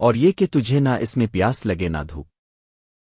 اور یہ کہ تجھے نہ اس میں پیاس لگے نہ دھوپ۔